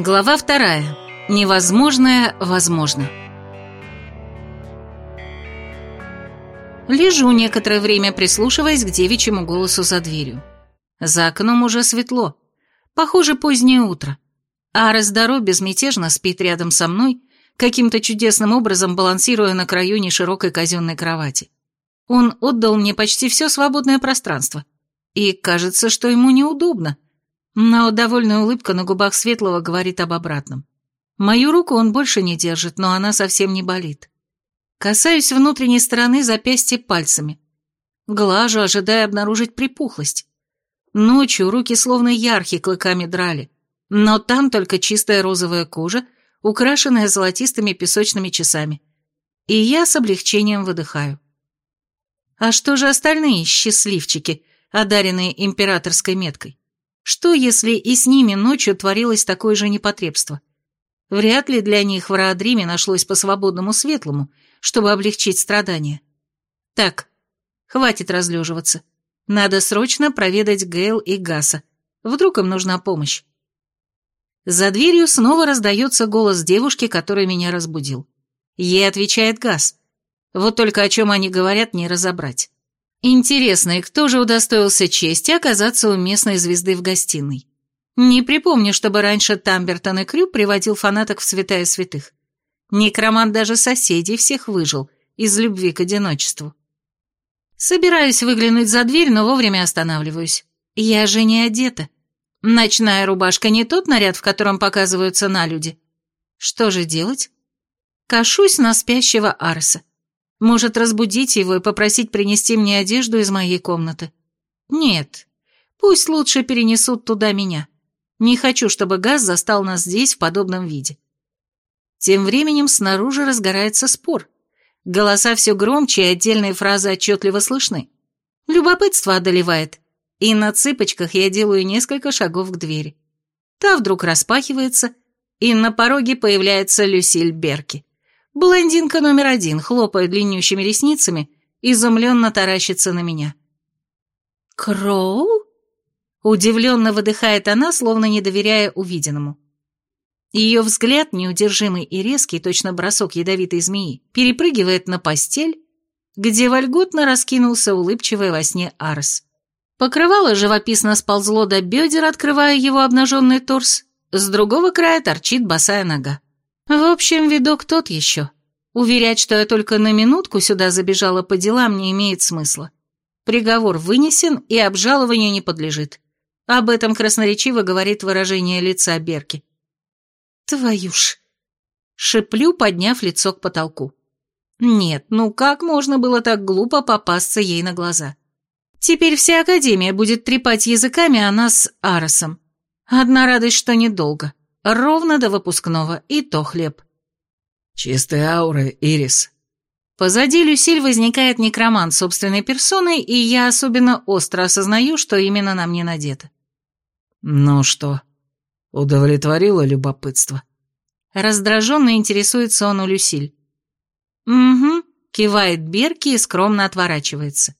Глава вторая. Невозможное возможно. Лежу некоторое время, прислушиваясь к девичьему голосу за дверью. За окном уже светло. Похоже, позднее утро. А Раздаро безмятежно спит рядом со мной, каким-то чудесным образом балансируя на краю неширокой казенной кровати. Он отдал мне почти все свободное пространство. И кажется, что ему неудобно — но довольная улыбка на губах Светлого говорит об обратном. Мою руку он больше не держит, но она совсем не болит. Касаюсь внутренней стороны запястья пальцами. Глажу, ожидая обнаружить припухлость. Ночью руки словно яркие клыками драли, но там только чистая розовая кожа, украшенная золотистыми песочными часами. И я с облегчением выдыхаю. А что же остальные счастливчики, одаренные императорской меткой? Что, если и с ними ночью творилось такое же непотребство? Вряд ли для них в Раадриме нашлось по свободному светлому, чтобы облегчить страдания. Так, хватит разлеживаться. Надо срочно проведать Гейл и Гаса. Вдруг им нужна помощь. За дверью снова раздается голос девушки, который меня разбудил. Ей отвечает Гас. Вот только о чем они говорят, не разобрать. Интересно, и кто же удостоился чести оказаться у местной звезды в гостиной? Не припомню, чтобы раньше Тамбертон и Крю приводил фанаток в святая святых. Некромант даже соседей всех выжил из любви к одиночеству. Собираюсь выглянуть за дверь, но вовремя останавливаюсь. Я же не одета. Ночная рубашка не тот наряд, в котором показываются на люди. Что же делать? Кашусь на спящего Арса. Может, разбудить его и попросить принести мне одежду из моей комнаты? Нет. Пусть лучше перенесут туда меня. Не хочу, чтобы газ застал нас здесь в подобном виде. Тем временем снаружи разгорается спор. Голоса все громче, и отдельные фразы отчетливо слышны. Любопытство одолевает, и на цыпочках я делаю несколько шагов к двери. Та вдруг распахивается, и на пороге появляется Люсиль Берки. Блондинка номер один, хлопая длиннющими ресницами, изумленно таращится на меня. «Кроу?» Удивленно выдыхает она, словно не доверяя увиденному. Ее взгляд, неудержимый и резкий, точно бросок ядовитой змеи, перепрыгивает на постель, где вольготно раскинулся улыбчивый во сне Арс. Покрывало живописно сползло до бедер, открывая его обнаженный торс, с другого края торчит босая нога. В общем, видок тот еще. Уверять, что я только на минутку сюда забежала по делам, не имеет смысла. Приговор вынесен и обжалованию не подлежит. Об этом красноречиво говорит выражение лица Берки. «Твою ж!» Шиплю, подняв лицо к потолку. Нет, ну как можно было так глупо попасться ей на глаза? Теперь вся Академия будет трепать языками о нас с Аросом. Одна радость, что недолго. Ровно до выпускного, и то хлеб. Чистая аура, Ирис. Позади Люсиль возникает некромант собственной персоной, и я особенно остро осознаю, что именно на мне надето. Ну что, удовлетворило любопытство? Раздраженно интересуется он у Люсиль. «Угу», — кивает Берки и скромно отворачивается.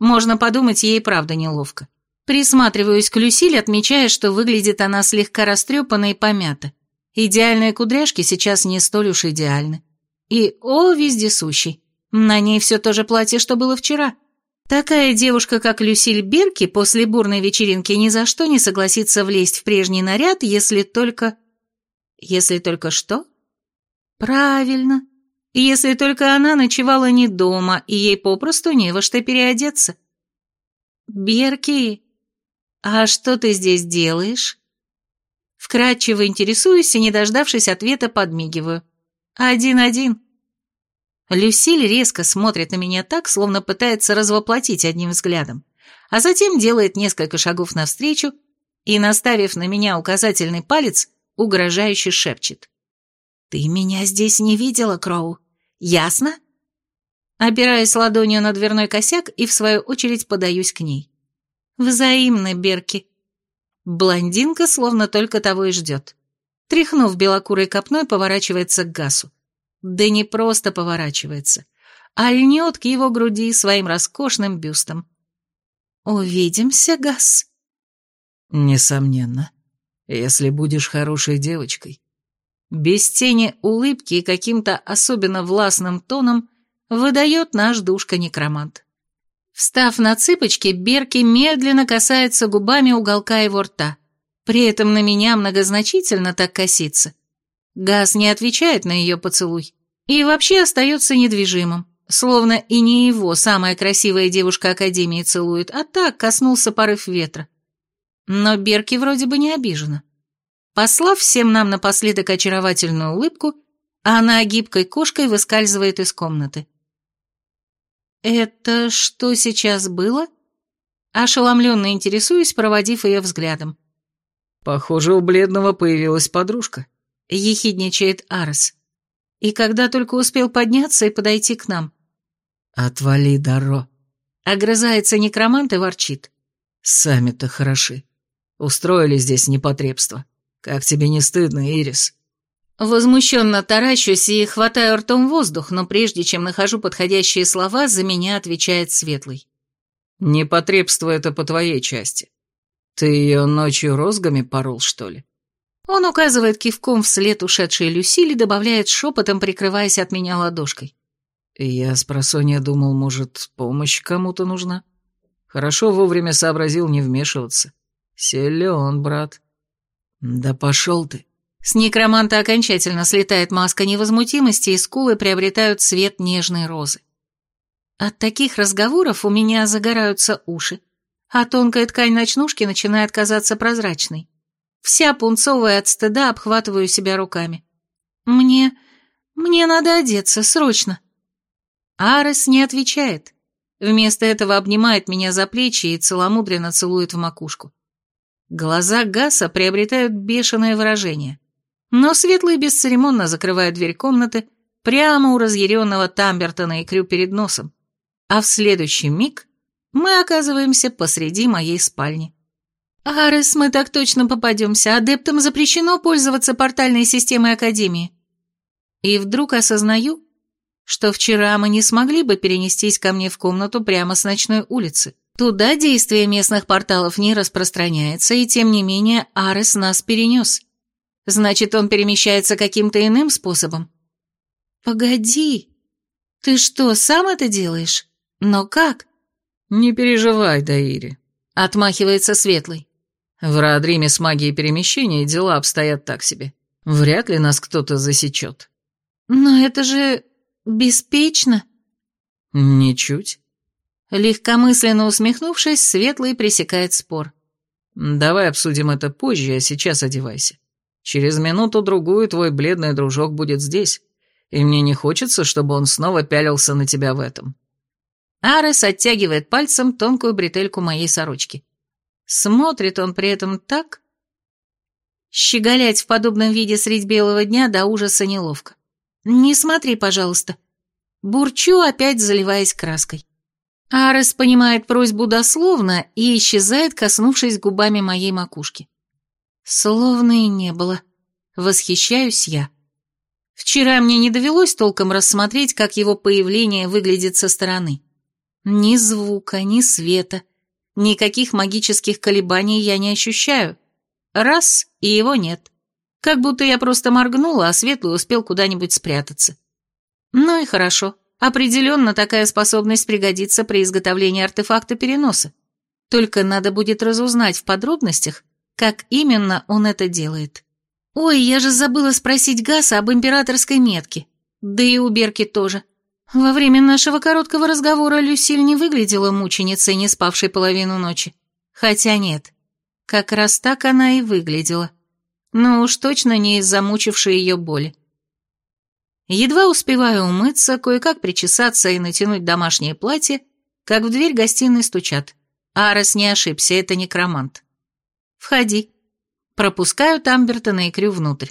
Можно подумать, ей правда неловко. Присматриваюсь к Люсиль, отмечая, что выглядит она слегка растрепанно и помята. Идеальные кудряшки сейчас не столь уж идеальны. И, о, вездесущий, на ней все то же платье, что было вчера. Такая девушка, как Люсиль Берки, после бурной вечеринки ни за что не согласится влезть в прежний наряд, если только... Если только что? Правильно. Если только она ночевала не дома, и ей попросту не во что переодеться. Берки, «А что ты здесь делаешь?» Вкратчиво интересуюсь и, не дождавшись ответа, подмигиваю. «Один-один». Люсиль резко смотрит на меня так, словно пытается развоплотить одним взглядом, а затем делает несколько шагов навстречу и, наставив на меня указательный палец, угрожающе шепчет. «Ты меня здесь не видела, Кроу. Ясно?» Опираясь ладонью на дверной косяк и, в свою очередь, подаюсь к ней. Взаимно, Берки. Блондинка словно только того и ждет. Тряхнув белокурой копной, поворачивается к Гасу. Да не просто поворачивается, а льнет к его груди своим роскошным бюстом. «Увидимся, Гас?» «Несомненно. Если будешь хорошей девочкой. Без тени улыбки и каким-то особенно властным тоном выдает наш душка-некромант. Встав на цыпочки, Берки медленно касается губами уголка его рта. При этом на меня многозначительно так косится. Газ не отвечает на ее поцелуй и вообще остается недвижимым, словно и не его самая красивая девушка Академии целует, а так коснулся порыв ветра. Но Берки вроде бы не обижена. Послав всем нам напоследок очаровательную улыбку, она гибкой кошкой выскальзывает из комнаты. «Это что сейчас было?» Ошеломленно интересуюсь, проводив ее взглядом. «Похоже, у бледного появилась подружка», — ехидничает Арес. И когда только успел подняться и подойти к нам. «Отвали, Даро», — огрызается некромант и ворчит. «Сами-то хороши. Устроили здесь непотребство. Как тебе не стыдно, Ирис?» Возмущенно таращусь и хватаю ртом воздух, но прежде чем нахожу подходящие слова, за меня отвечает Светлый. «Непотребство это по твоей части. Ты ее ночью розгами порол, что ли?» Он указывает кивком вслед ушедшей Люсили, добавляет шепотом, прикрываясь от меня ладошкой. Я с просонья думал, может, помощь кому-то нужна. Хорошо вовремя сообразил не вмешиваться. Силен, брат. Да пошел ты. С некроманта окончательно слетает маска невозмутимости, и скулы приобретают цвет нежной розы. От таких разговоров у меня загораются уши, а тонкая ткань ночнушки начинает казаться прозрачной. Вся пунцовая от стыда обхватываю себя руками. Мне... мне надо одеться, срочно. Арес не отвечает. Вместо этого обнимает меня за плечи и целомудренно целует в макушку. Глаза Гаса приобретают бешеное выражение. Но Светлый бесцеремонно закрывает дверь комнаты прямо у разъяренного Тамбертона и Крю перед носом, а в следующий миг мы оказываемся посреди моей спальни. «Арес, мы так точно попадемся. Адептам запрещено пользоваться портальной системой Академии». И вдруг осознаю, что вчера мы не смогли бы перенестись ко мне в комнату прямо с ночной улицы. Туда действие местных порталов не распространяется, и тем не менее Арес нас перенес. Значит, он перемещается каким-то иным способом? Погоди. Ты что, сам это делаешь? Но как? Не переживай, Даири. Отмахивается Светлый. В Раадриме с магией перемещения дела обстоят так себе. Вряд ли нас кто-то засечет. Но это же беспечно. Ничуть. Легкомысленно усмехнувшись, Светлый пресекает спор. Давай обсудим это позже, а сейчас одевайся. Через минуту-другую твой бледный дружок будет здесь, и мне не хочется, чтобы он снова пялился на тебя в этом». Арес оттягивает пальцем тонкую бретельку моей сорочки. Смотрит он при этом так... Щеголять в подобном виде средь белого дня до ужаса неловко. «Не смотри, пожалуйста». Бурчу, опять заливаясь краской. Арес понимает просьбу дословно и исчезает, коснувшись губами моей макушки. Словно и не было. Восхищаюсь я. Вчера мне не довелось толком рассмотреть, как его появление выглядит со стороны. Ни звука, ни света, никаких магических колебаний я не ощущаю. Раз, и его нет. Как будто я просто моргнула, а Светлый успел куда-нибудь спрятаться. Ну и хорошо. Определенно такая способность пригодится при изготовлении артефакта переноса. Только надо будет разузнать в подробностях, как именно он это делает. Ой, я же забыла спросить Гаса об императорской метке. Да и у Берки тоже. Во время нашего короткого разговора Люсиль не выглядела мученицей, не спавшей половину ночи. Хотя нет, как раз так она и выглядела. Но уж точно не из-за мучившей ее боли. Едва успеваю умыться, кое-как причесаться и натянуть домашнее платье, как в дверь гостиной стучат. Арес не ошибся, это некромант. «Входи». Пропускаю Тамбертона и Крю внутрь.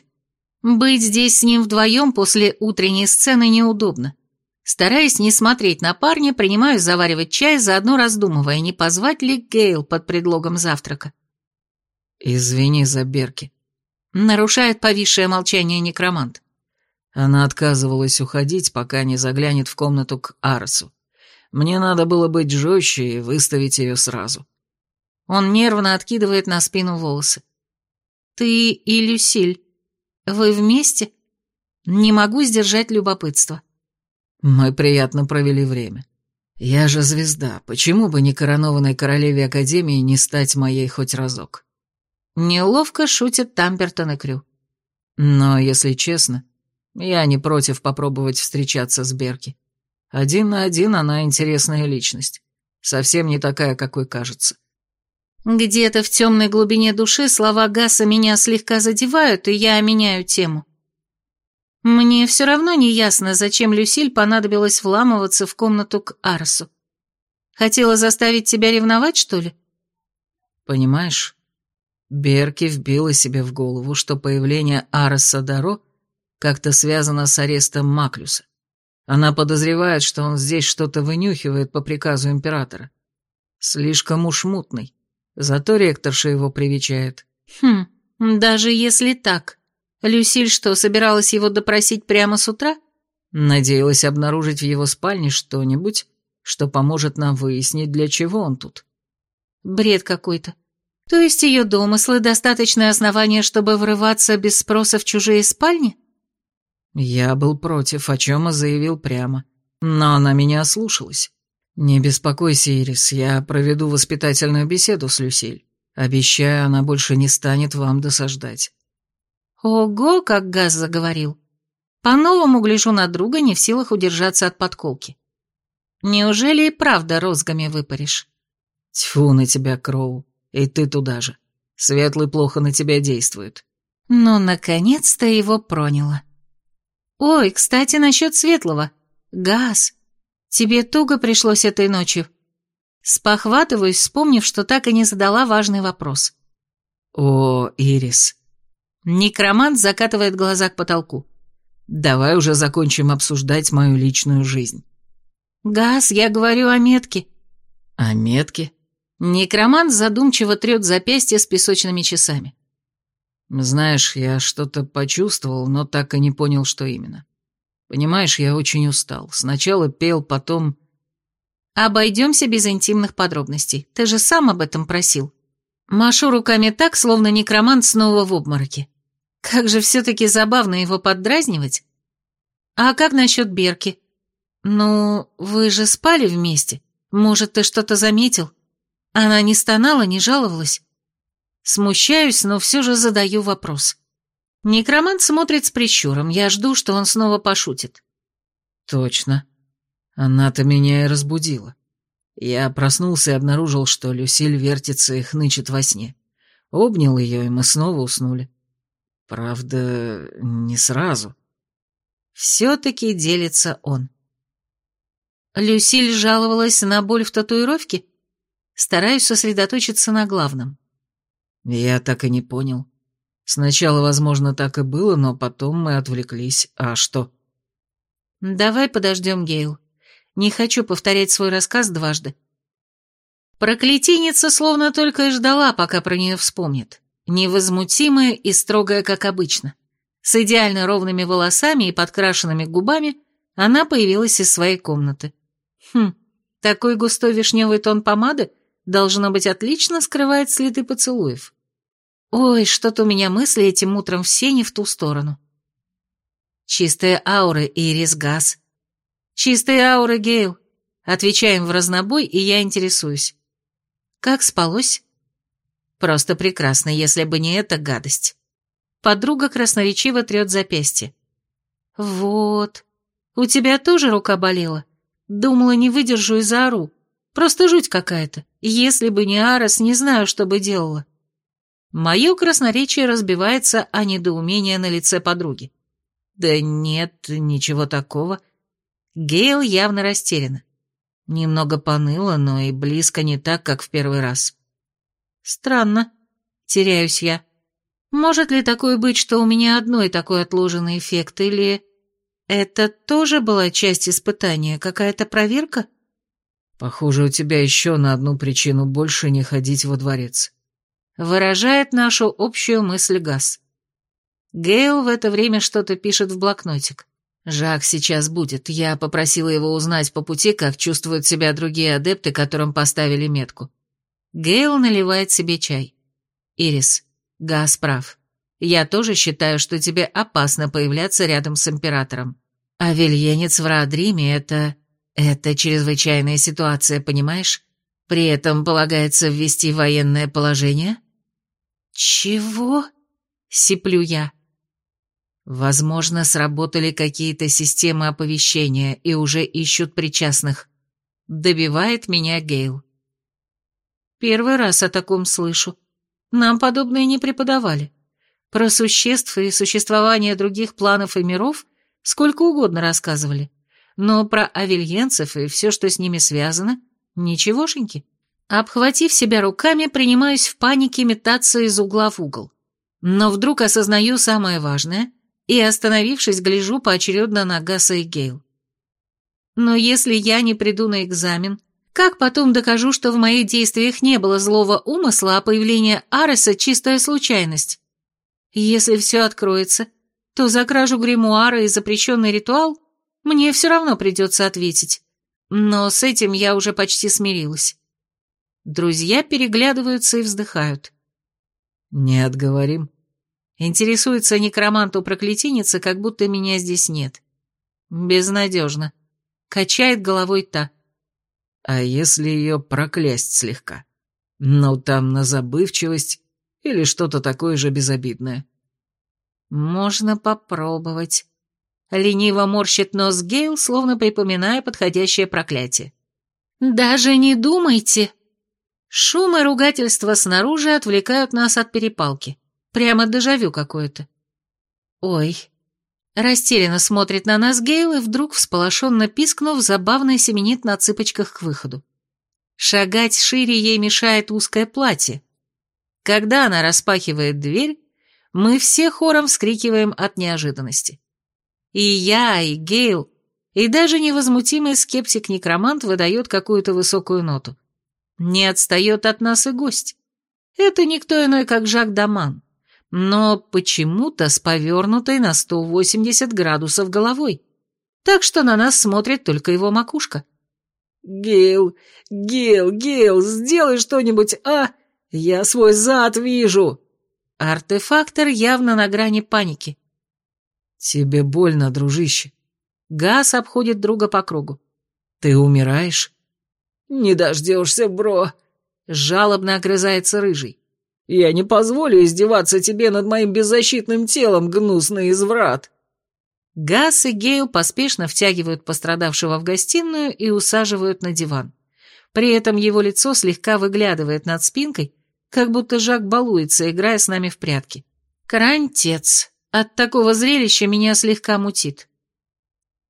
Быть здесь с ним вдвоем после утренней сцены неудобно. Стараясь не смотреть на парня, принимаюсь заваривать чай, заодно раздумывая, не позвать ли Гейл под предлогом завтрака. «Извини за Берки», — нарушает повисшее молчание некромант. Она отказывалась уходить, пока не заглянет в комнату к Арсу. Мне надо было быть жестче и выставить ее сразу. Он нервно откидывает на спину волосы. Ты и Люсиль. Вы вместе? Не могу сдержать любопытство. Мы приятно провели время. Я же звезда, почему бы не коронованной королеве Академии не стать моей хоть разок? Неловко шутит Тамбертон и Крю. Но, если честно, я не против попробовать встречаться с Берки. Один на один она интересная личность. Совсем не такая, какой кажется. Где-то в темной глубине души слова Гаса меня слегка задевают, и я меняю тему. Мне все равно не ясно, зачем Люсиль понадобилось вламываться в комнату к Арсу. Хотела заставить тебя ревновать, что ли? Понимаешь, Берки вбила себе в голову, что появление Араса Даро как-то связано с арестом Маклюса. Она подозревает, что он здесь что-то вынюхивает по приказу императора. Слишком уж мутный. Зато ректорша его привечает. Хм, даже если так. Люсиль что, собиралась его допросить прямо с утра? Надеялась обнаружить в его спальне что-нибудь, что поможет нам выяснить, для чего он тут. Бред какой-то. То есть ее домыслы — достаточное основание, чтобы врываться без спроса в чужие спальни? Я был против, о чем и заявил прямо. Но она меня ослушалась. «Не беспокойся, Ирис, я проведу воспитательную беседу с Люсиль. Обещаю, она больше не станет вам досаждать». Ого, как Газ заговорил. По-новому гляжу на друга, не в силах удержаться от подколки. Неужели и правда розгами выпаришь? Тьфу на тебя, Кроу, и ты туда же. Светлый плохо на тебя действует. Ну, наконец-то его проняло. Ой, кстати, насчет Светлого. Газ, Тебе туго пришлось этой ночью?» Спохватываюсь, вспомнив, что так и не задала важный вопрос. «О, Ирис!» Некромант закатывает глаза к потолку. «Давай уже закончим обсуждать мою личную жизнь». «Газ, я говорю о метке». «О метке?» Некромант задумчиво трет запястье с песочными часами. «Знаешь, я что-то почувствовал, но так и не понял, что именно. Понимаешь, я очень устал. Сначала пел, потом... Обойдемся без интимных подробностей. Ты же сам об этом просил. Машу руками так, словно некромант снова в обмороке. Как же все-таки забавно его поддразнивать. А как насчет Берки? Ну, вы же спали вместе. Может, ты что-то заметил? Она не стонала, не жаловалась. Смущаюсь, но все же задаю вопрос. Некромант смотрит с прищуром, я жду, что он снова пошутит. Точно. Она-то меня и разбудила. Я проснулся и обнаружил, что Люсиль вертится и хнычет во сне. Обнял ее, и мы снова уснули. Правда, не сразу. Все-таки делится он. Люсиль жаловалась на боль в татуировке? Стараюсь сосредоточиться на главном. Я так и не понял. Сначала, возможно, так и было, но потом мы отвлеклись. А что? Давай подождем, Гейл. Не хочу повторять свой рассказ дважды. Проклятийница словно только и ждала, пока про нее вспомнит. Невозмутимая и строгая, как обычно. С идеально ровными волосами и подкрашенными губами она появилась из своей комнаты. Хм, такой густой вишневый тон помады, должно быть, отлично скрывает следы поцелуев. Ой, что-то у меня мысли этим утром все не в ту сторону. Чистые ауры, Ирис Газ. Чистые ауры, Гейл. Отвечаем в разнобой, и я интересуюсь. Как спалось? Просто прекрасно, если бы не эта гадость. Подруга красноречиво трет запястье. Вот. У тебя тоже рука болела? Думала, не выдержу и заору. Просто жуть какая-то. Если бы не Арес, не знаю, что бы делала. Мое красноречие разбивается о недоумение на лице подруги. Да нет, ничего такого. Гейл явно растеряна. Немного поныла, но и близко не так, как в первый раз. Странно. Теряюсь я. Может ли такое быть, что у меня одной такой отложенный эффект, или... Это тоже была часть испытания, какая-то проверка? Похоже, у тебя еще на одну причину больше не ходить во дворец выражает нашу общую мысль Газ. Гейл в это время что-то пишет в блокнотик. Жак сейчас будет. Я попросила его узнать по пути, как чувствуют себя другие адепты, которым поставили метку. Гейл наливает себе чай. Ирис, Газ прав. Я тоже считаю, что тебе опасно появляться рядом с императором. А вельенец в Раадриме — это... это чрезвычайная ситуация, понимаешь? При этом полагается ввести военное положение?» «Чего?» — сиплю я. Возможно, сработали какие-то системы оповещения и уже ищут причастных. Добивает меня Гейл. Первый раз о таком слышу. Нам подобное не преподавали. Про существ и существование других планов и миров сколько угодно рассказывали. Но про авельенцев и все, что с ними связано, ничегошеньки. Обхватив себя руками, принимаюсь в панике метаться из угла в угол. Но вдруг осознаю самое важное и, остановившись, гляжу поочередно на Гаса и Гейл. Но если я не приду на экзамен, как потом докажу, что в моих действиях не было злого умысла, а появление Ареса — чистая случайность? Если все откроется, то за кражу гримуара и запрещенный ритуал мне все равно придется ответить. Но с этим я уже почти смирилась. Друзья переглядываются и вздыхают. «Не отговорим?» Интересуется некромант у проклятийницы, как будто меня здесь нет. Безнадежно. Качает головой та. А если ее проклясть слегка? Ну, там на забывчивость или что-то такое же безобидное. Можно попробовать. Лениво морщит нос Гейл, словно припоминая подходящее проклятие. «Даже не думайте!» Шум и ругательства снаружи отвлекают нас от перепалки. Прямо дежавю какое-то. «Ой, Растерянно смотрит на нас Гейл и вдруг, всполошенно пискнув, забавно семенит на цыпочках к выходу. Шагать шире ей мешает узкое платье. Когда она распахивает дверь, мы все хором вскрикиваем от неожиданности. И я, и Гейл, и даже невозмутимый скептик-некромант выдает какую-то высокую ноту. Не отстает от нас и гость. Это никто иной, как Жак Даман но почему-то с повернутой на 180 градусов головой, так что на нас смотрит только его макушка. «Гейл, Гейл, Гейл, сделай что-нибудь, а? Я свой зад вижу!» Артефактор явно на грани паники. «Тебе больно, дружище?» Газ обходит друга по кругу. «Ты умираешь?» «Не дождешься, бро!» Жалобно огрызается рыжий. Я не позволю издеваться тебе над моим беззащитным телом, гнусный изврат!» Газ и Гейл поспешно втягивают пострадавшего в гостиную и усаживают на диван. При этом его лицо слегка выглядывает над спинкой, как будто Жак балуется, играя с нами в прятки. Крантец. От такого зрелища меня слегка мутит.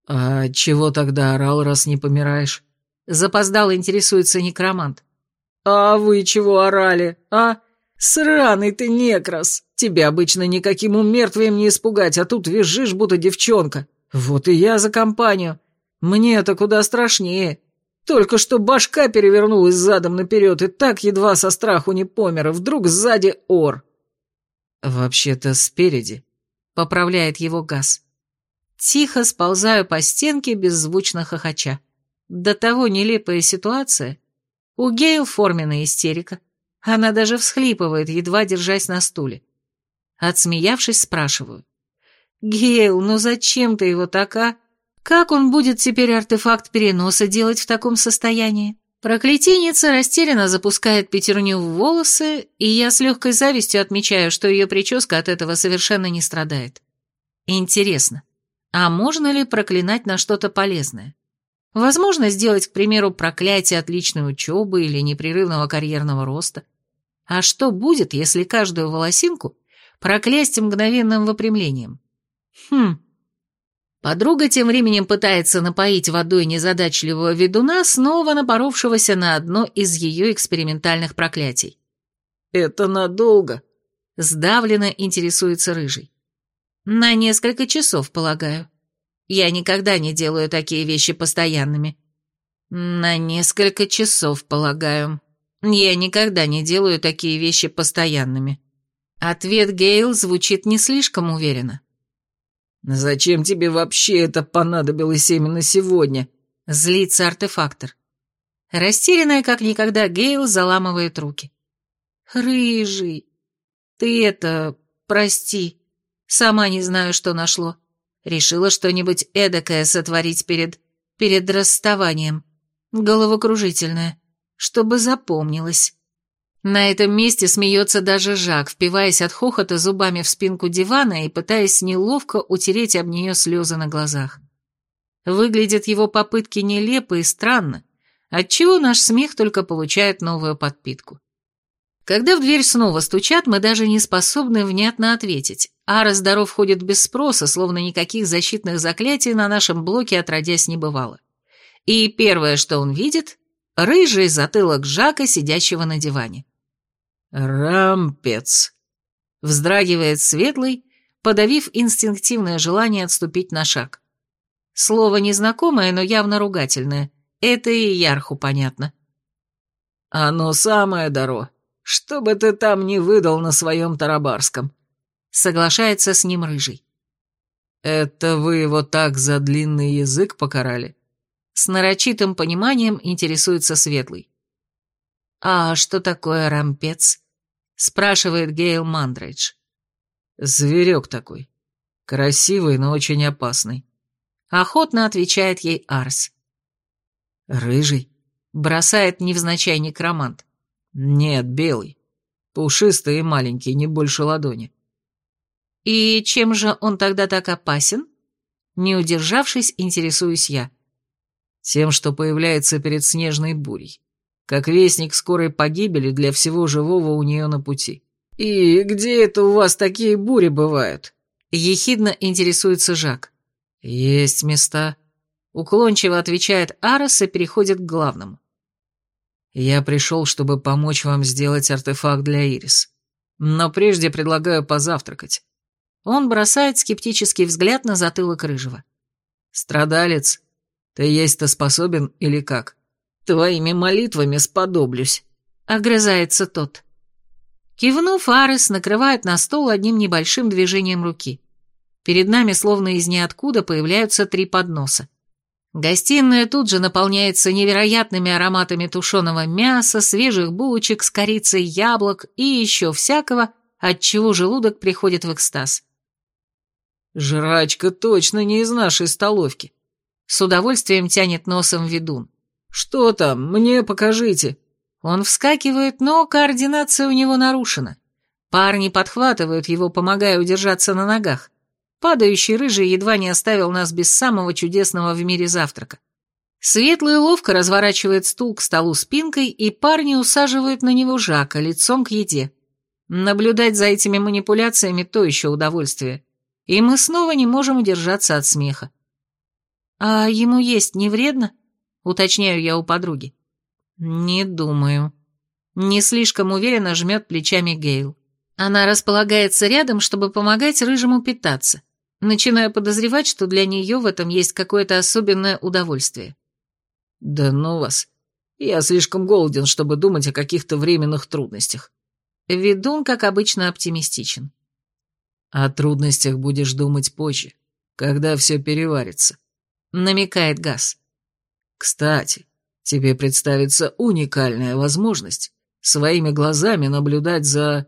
«А чего тогда орал, раз не помираешь?» Запоздало интересуется некромант. «А вы чего орали, а? «Сраный ты некрас! Тебя обычно никаким умертвием не испугать, а тут визжишь, будто девчонка. Вот и я за компанию. Мне это куда страшнее. Только что башка перевернулась задом наперед, и так едва со страху не помер, и вдруг сзади ор». «Вообще-то спереди», — поправляет его газ. Тихо сползаю по стенке, беззвучно хохоча. До того нелепая ситуация. У Гейл форменная истерика. Она даже всхлипывает, едва держась на стуле. Отсмеявшись, спрашиваю. «Гейл, ну зачем ты его так, а? Как он будет теперь артефакт переноса делать в таком состоянии?» Проклятийница растерянно запускает пятерню в волосы, и я с легкой завистью отмечаю, что ее прическа от этого совершенно не страдает. Интересно, а можно ли проклинать на что-то полезное? Возможно сделать, к примеру, проклятие отличной учебы или непрерывного карьерного роста. А что будет, если каждую волосинку проклясть мгновенным выпрямлением? Хм. Подруга тем временем пытается напоить водой незадачливого ведуна, снова напоровшегося на одно из ее экспериментальных проклятий. «Это надолго?» Сдавленно интересуется Рыжий. «На несколько часов, полагаю». Я никогда не делаю такие вещи постоянными. На несколько часов, полагаю. Я никогда не делаю такие вещи постоянными. Ответ Гейл звучит не слишком уверенно. «Зачем тебе вообще это понадобилось именно сегодня?» Злится артефактор. Растерянная, как никогда, Гейл заламывает руки. «Рыжий, ты это... прости. Сама не знаю, что нашло. Решила что-нибудь эдакое сотворить перед... перед расставанием. Головокружительное. Чтобы запомнилось. На этом месте смеется даже Жак, впиваясь от хохота зубами в спинку дивана и пытаясь неловко утереть об нее слезы на глазах. Выглядят его попытки нелепо и странно, отчего наш смех только получает новую подпитку. Когда в дверь снова стучат, мы даже не способны внятно ответить. Ара здоров ходит без спроса, словно никаких защитных заклятий на нашем блоке отродясь не бывало. И первое, что он видит — рыжий затылок Жака, сидящего на диване. «Рампец!» — вздрагивает Светлый, подавив инстинктивное желание отступить на шаг. Слово незнакомое, но явно ругательное. Это и Ярху понятно. «Оно самое, Даро. Что бы ты там ни выдал на своем тарабарском», — соглашается с ним Рыжий. «Это вы его так за длинный язык покарали?» С нарочитым пониманием интересуется Светлый. «А что такое рампец?» — спрашивает Гейл Мандрейдж. «Зверек такой. Красивый, но очень опасный». Охотно отвечает ей Арс. «Рыжий?» — бросает невзначай некромант. «Нет, белый. Пушистый и маленький, не больше ладони». «И чем же он тогда так опасен?» Не удержавшись, интересуюсь я. «Тем, что появляется перед снежной бурей. Как вестник скорой погибели для всего живого у нее на пути». «И где это у вас такие бури бывают?» Ехидно интересуется Жак. «Есть места», — уклончиво отвечает Арос и переходит к главному. Я пришел, чтобы помочь вам сделать артефакт для Ирис. Но прежде предлагаю позавтракать. Он бросает скептический взгляд на затылок Рыжего. Страдалец, ты есть-то способен или как? Твоими молитвами сподоблюсь. Огрызается тот. Кивнув, Арес накрывает на стол одним небольшим движением руки. Перед нами словно из ниоткуда появляются три подноса. Гостиная тут же наполняется невероятными ароматами тушеного мяса, свежих булочек с корицей, яблок и еще всякого, от чего желудок приходит в экстаз. «Жрачка точно не из нашей столовки», — с удовольствием тянет носом ведун. «Что там? Мне покажите». Он вскакивает, но координация у него нарушена. Парни подхватывают его, помогая удержаться на ногах. Падающий рыжий едва не оставил нас без самого чудесного в мире завтрака. Светлый ловко разворачивает стул к столу спинкой, и парни усаживают на него Жака лицом к еде. Наблюдать за этими манипуляциями то еще удовольствие. И мы снова не можем удержаться от смеха. «А ему есть не вредно?» — уточняю я у подруги. «Не думаю». Не слишком уверенно жмет плечами Гейл. Она располагается рядом, чтобы помогать рыжему питаться начиная подозревать, что для нее в этом есть какое-то особенное удовольствие. «Да ну вас. Я слишком голоден, чтобы думать о каких-то временных трудностях». Ведун, как обычно, оптимистичен. «О трудностях будешь думать позже, когда все переварится», — намекает Газ. «Кстати, тебе представится уникальная возможность своими глазами наблюдать за...»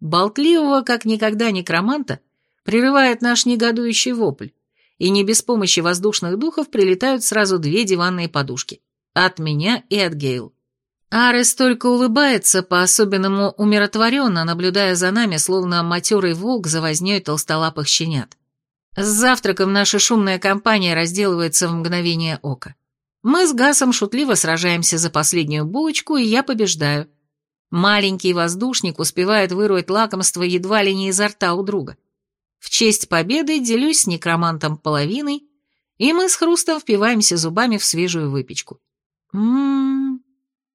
Болтливого, как никогда, некроманта прерывает наш негодующий вопль, и не без помощи воздушных духов прилетают сразу две диванные подушки. От меня и от Гейл. Арес только улыбается по-особенному умиротворенно, наблюдая за нами, словно матерый волк за вознёй толстолапых щенят. С завтраком наша шумная компания разделывается в мгновение ока. Мы с Гасом шутливо сражаемся за последнюю булочку, и я побеждаю. Маленький воздушник успевает вырвать лакомство едва ли не изо рта у друга. В честь победы делюсь с некромантом половиной, и мы с хрустом впиваемся зубами в свежую выпечку. Ммм...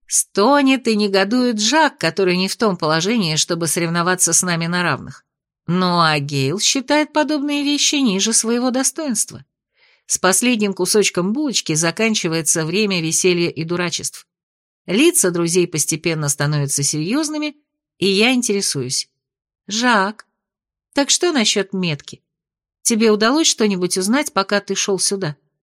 Стонет и негодует Жак, который не в том положении, чтобы соревноваться с нами на равных. Ну а Гейл считает подобные вещи ниже своего достоинства. С последним кусочком булочки заканчивается время веселья и дурачеств. Лица друзей постепенно становятся серьезными, и я интересуюсь. «Жак, так что насчет метки? Тебе удалось что-нибудь узнать, пока ты шел сюда?»